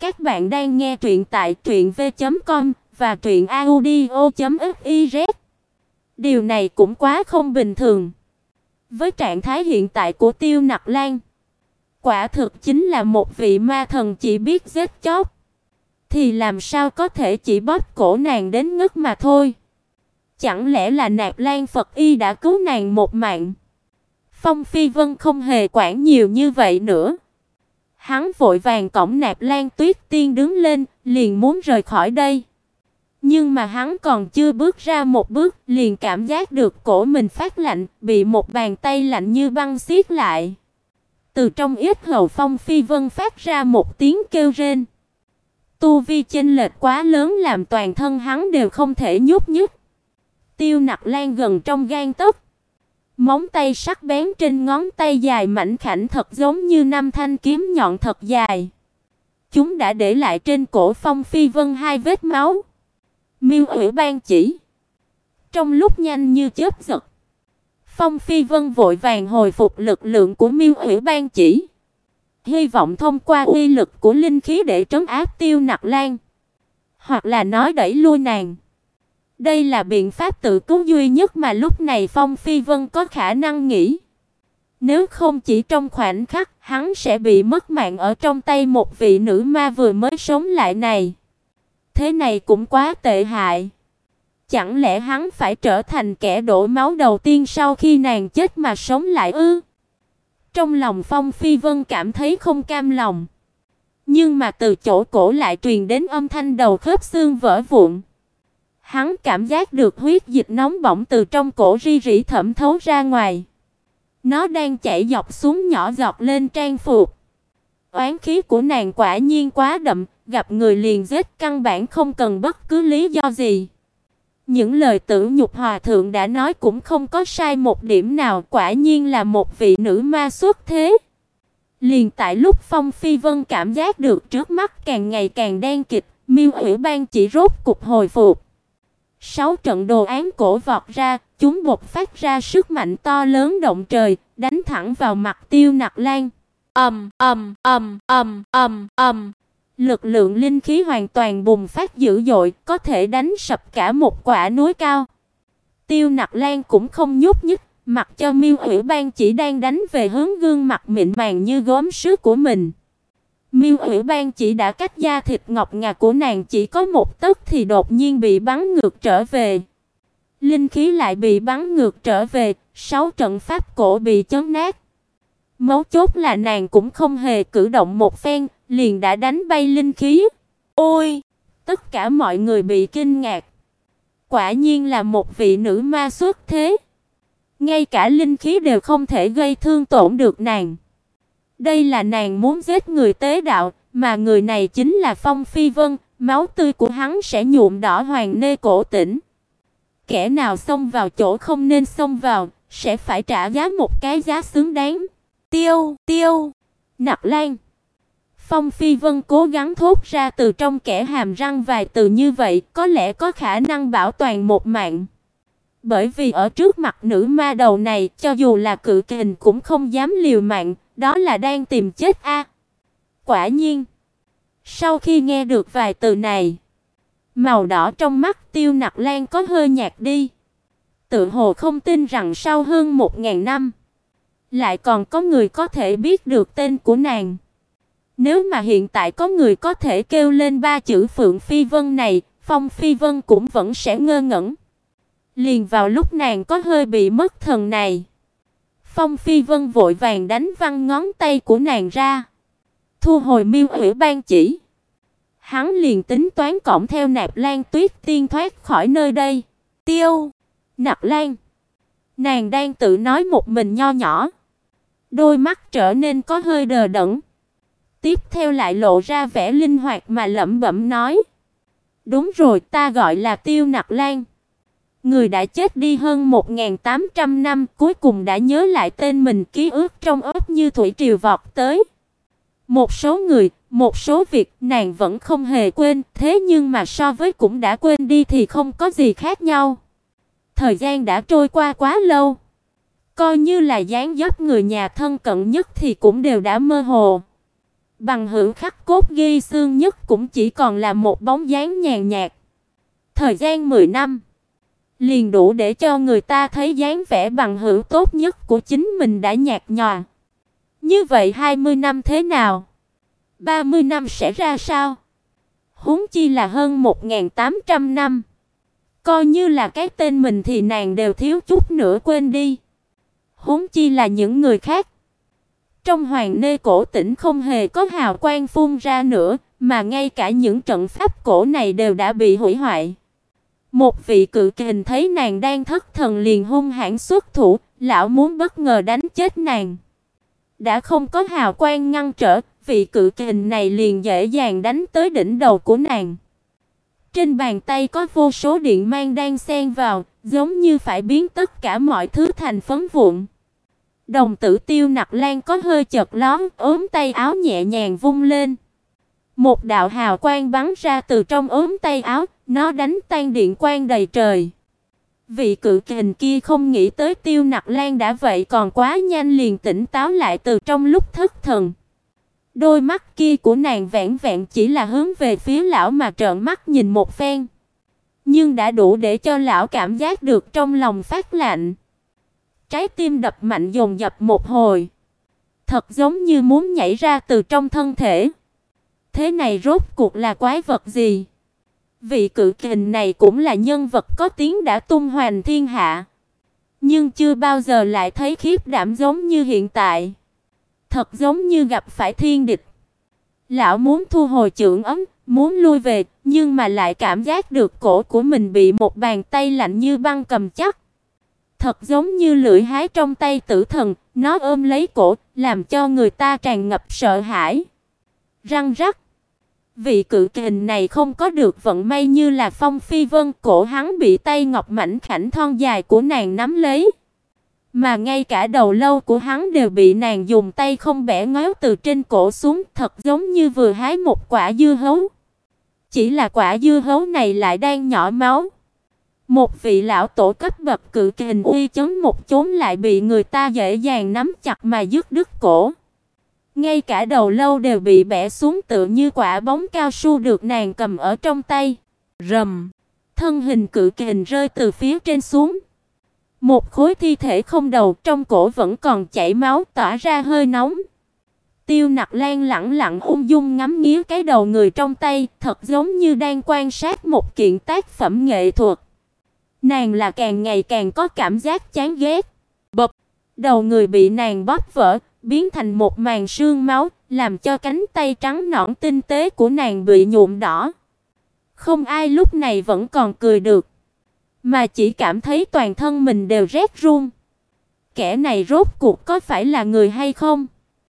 Các bạn đang nghe truyện tại truyệnv.com và truyệnaudio.fiz. Điều này cũng quá không bình thường. Với trạng thái hiện tại của Tiêu Nặc Lan, quả thực chính là một vị ma thần chỉ biết giết chóc, thì làm sao có thể chỉ bóp cổ nàng đến ngất mà thôi. Chẳng lẽ là Nạp Lan Phật Y đã cứu nàng một mạng? Phong Phi Vân không hề quản nhiều như vậy nữa. Hắn vội vàng cõng Nạp Lan Tuyết Tiên đứng lên, liền muốn rời khỏi đây. Nhưng mà hắn còn chưa bước ra một bước, liền cảm giác được cổ mình phát lạnh, bị một bàn tay lạnh như băng siết lại. Từ trong yết hầu Phong Phi Vân phát ra một tiếng kêu rên. Tu vi chênh lệch quá lớn làm toàn thân hắn đều không thể nhúc nhích. Tiêu Nặc Lan gần trong gan tấc. Móng tay sắc bén trên ngón tay dài mảnh khảnh thật giống như năm thanh kiếm nhọn thật dài. Chúng đã để lại trên cổ Phong Phi Vân hai vết máu. Miêu Ủy ban chỉ. Trong lúc nhanh như chớp giật, Phong Phi Vân vội vàng hồi phục lực lượng của Miêu Ủy ban chỉ. Hy vọng thông qua uy lực của linh khí để trấn áp Tiêu Nặc Lan, hoặc là nói đẩy lui nàng. Đây là biện pháp tự cứu duy nhất mà lúc này Phong Phi Vân có khả năng nghĩ. Nếu không chỉ trong khoảnh khắc, hắn sẽ bị mất mạng ở trong tay một vị nữ ma vừa mới sống lại này. Thế này cũng quá tệ hại. Chẳng lẽ hắn phải trở thành kẻ đổ máu đầu tiên sau khi nàng chết mà sống lại ư? Trong lòng Phong Phi Vân cảm thấy không cam lòng. Nhưng mà từ chỗ cổ lại truyền đến âm thanh đầu khớp xương vỡ vụn. Hắn cảm giác được huyết dịch nóng bỏng từ trong cổ ri rỉ thẩm thấu ra ngoài. Nó đang chảy dọc xuống nhỏ giọt lên trang phục. Oán khí của nàng quả nhiên quá đậm, gặp người liền giết căn bản không cần bất cứ lý do gì. Những lời tử nhục hòa thượng đã nói cũng không có sai một điểm nào, quả nhiên là một vị nữ ma xuất thế. Liền tại lúc Phong Phi Vân cảm giác được trước mắt càng ngày càng đen kịt, Miêu Ủy Ban chỉ rốt cục hồi phục. Sáu trận đồ án cổ vọt ra, chúng bộc phát ra sức mạnh to lớn động trời, đánh thẳng vào mặt Tiêu Nặc Lan. Ầm ầm ầm ầm ầm ầm. Lực lượng linh khí hoàn toàn bùng phát dữ dội, có thể đánh sập cả một quả núi cao. Tiêu Nặc Lan cũng không nhúc nhích, mặc cho Miêu Hủy Ban chỉ đang đánh về hướng gương mặt mịn màng như gốm sứ của mình. Miêu Ủy Ban chỉ đã cách da thịt ngọc ngà của nàng chỉ có một tấc thì đột nhiên bị bắn ngược trở về. Linh khí lại bị bắn ngược trở về, sáu trận pháp cổ bị chấn nát. Mấu chốt là nàng cũng không hề cử động một phen, liền đã đánh bay linh khí. Ôi, tất cả mọi người bị kinh ngạc. Quả nhiên là một vị nữ ma xuất thế. Ngay cả linh khí đều không thể gây thương tổn được nàng. Đây là nàng muốn giết người tế đạo, mà người này chính là Phong Phi Vân, máu tươi của hắn sẽ nhuộm đỏ hoàng nê cổ tỉnh. Kẻ nào xông vào chỗ không nên xông vào, sẽ phải trả giá một cái giá xứng đáng. Tiêu, tiêu, Nặc Lan. Phong Phi Vân cố gắng thốt ra từ trong kẻ hàm răng vài từ như vậy, có lẽ có khả năng bảo toàn một mạng. Bởi vì ở trước mặt nữ ma đầu này, cho dù là cự kình cũng không dám liều mạng, đó là đang tìm chết a. Quả nhiên, sau khi nghe được vài từ này, màu đỏ trong mắt Tiêu Nặc Lan có hơi nhạt đi. Tự hồ không tin rằng sau hơn một ngàn năm, lại còn có người có thể biết được tên của nàng. Nếu mà hiện tại có người có thể kêu lên ba chữ Phượng Phi Vân này, Phong Phi Vân cũng vẫn sẽ ngơ ngẩn. Liền vào lúc nàng có hơi bị mất thần này, Phong Phi Vân vội vàng đánh văng ngón tay của nàng ra, thu hồi Miêu Ủy ban chỉ. Hắn liền tính toán cõng theo Nạp Lan Tuyết tiên thoát khỏi nơi đây. Tiêu, Nạp Lan. Nàng đang tự nói một mình nho nhỏ, đôi mắt trở nên có hơi đờ đẫn. Tiếp theo lại lộ ra vẻ linh hoạt mà lẩm bẩm nói: "Đúng rồi, ta gọi là Tiêu Nặc Lan." Người đã chết đi hơn 1800 năm, cuối cùng đã nhớ lại tên mình, ký ức trong óc như thủy triều vọt tới. Một số người, một số việc nàng vẫn không hề quên, thế nhưng mà so với cũng đã quên đi thì không có gì khác nhau. Thời gian đã trôi qua quá lâu, coi như là dáng dấp người nhà thân cận nhất thì cũng đều đã mơ hồ. Bằng hữu khắc cốt ghi xương nhất cũng chỉ còn là một bóng dáng nhàn nhạt. Thời gian 10 năm liền đủ để cho người ta thấy dáng vẻ bằng hữu tốt nhất của chính mình đã nhạt nhòa. Như vậy 20 năm thế nào? 30 năm sẽ ra sao? Huống chi là hơn 1800 năm. Coi như là cái tên mình thì nàng đều thiếu chút nữa quên đi. Huống chi là những người khác. Trong hoàng nê cổ tỉnh không hề có hào quang phun ra nữa, mà ngay cả những trận pháp cổ này đều đã bị hủy hoại. Một vị cự kình thấy nàng đang thất thần liền hung hãn xuất thủ, lão muốn bất ngờ đánh chết nàng. Đã không có hào quang ngăn trở, vị cự kình này liền dễ dàng đánh tới đỉnh đầu của nàng. Trên bàn tay có vô số điện mang đang xen vào, giống như phải biến tất cả mọi thứ thành phấn vụn. Đồng tử Tiêu Nặc Lan có hơi chật lóm, ốm tay áo nhẹ nhàng vung lên. Một đạo hào quang bắn ra từ trong ốm tay áo, nó đánh tan điện quang đầy trời. Vị cự kình kia không nghĩ tới Tiêu Nặc Lan đã vậy còn quá nhanh liền tỉnh táo lại từ trong lúc thất thần. Đôi mắt kia của nàng vẹn vẹn chỉ là hướng về phía lão mà trợn mắt nhìn một phen, nhưng đã đủ để cho lão cảm giác được trong lòng phát lạnh. Trái tim đập mạnh dồn dập một hồi, thật giống như muốn nhảy ra từ trong thân thể. Thế này rốt cuộc là quái vật gì? Vị cự kình này cũng là nhân vật có tiếng đã tung hoành thiên hạ, nhưng chưa bao giờ lại thấy khiếp đảm giống như hiện tại. Thật giống như gặp phải thiên địch. Lão muốn thu hồi chưởng ấm, muốn lui về, nhưng mà lại cảm giác được cổ của mình bị một bàn tay lạnh như băng cầm chắc. Thật giống như lưỡi hái trong tay tử thần, nó ôm lấy cổ, làm cho người ta tràn ngập sợ hãi. Răng rắc. Vị cự kình này không có được vận may như là Phong Phi Vân, cổ hắn bị tay ngọc mảnh khảnh thon dài của nàng nắm lấy. Mà ngay cả đầu lâu của hắn đều bị nàng dùng tay không bẻ ngói từ trên cổ xuống, thật giống như vừa hái một quả dưa hấu. Chỉ là quả dưa hấu này lại đang nhỏ máu. Một vị lão tổ cấp bậc cự kình uy chấn một chốn lại bị người ta dễ dàng nắm chặt mà dứt đứt cổ. Ngay cả đầu lâu đều bị bẻ xuống tựa như quả bóng cao su được nàng cầm ở trong tay. Rầm, thân hình cự kình rơi từ phía trên xuống. Một khối thi thể không đầu, trong cổ vẫn còn chảy máu, tỏa ra hơi nóng. Tiêu Nặc Lan lẳng lặng ung dung ngắm nghía cái đầu người trong tay, thật giống như đang quan sát một kiện tác phẩm nghệ thuật. Nàng là càng ngày càng có cảm giác chán ghét. Bập, đầu người bị nàng bóp vỡ, biến thành một màn sương máu, làm cho cánh tay trắng nõn tinh tế của nàng bị nhuộm đỏ. Không ai lúc này vẫn còn cười được mà chỉ cảm thấy toàn thân mình đều rét run. Kẻ này rốt cuộc có phải là người hay không?